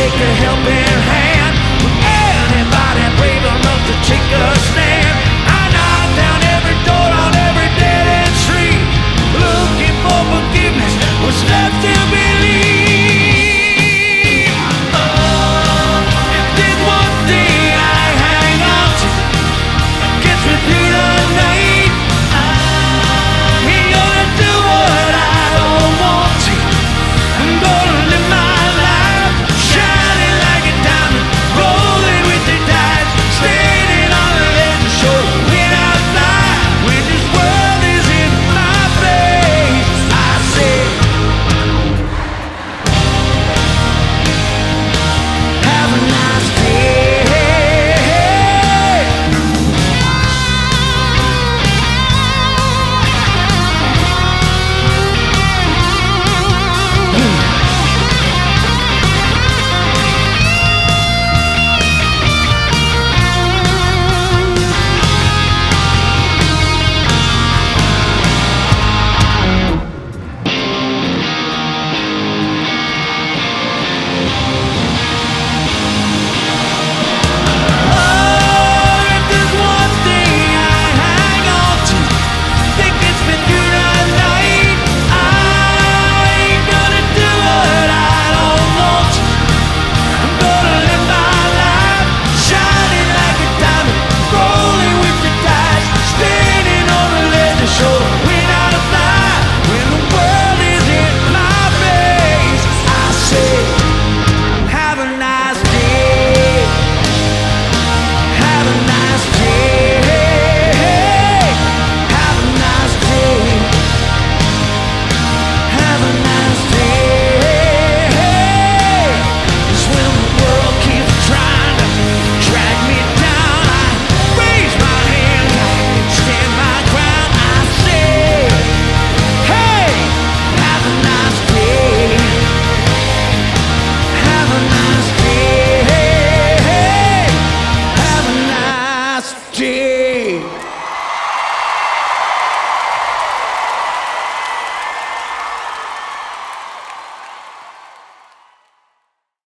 take a helping hand.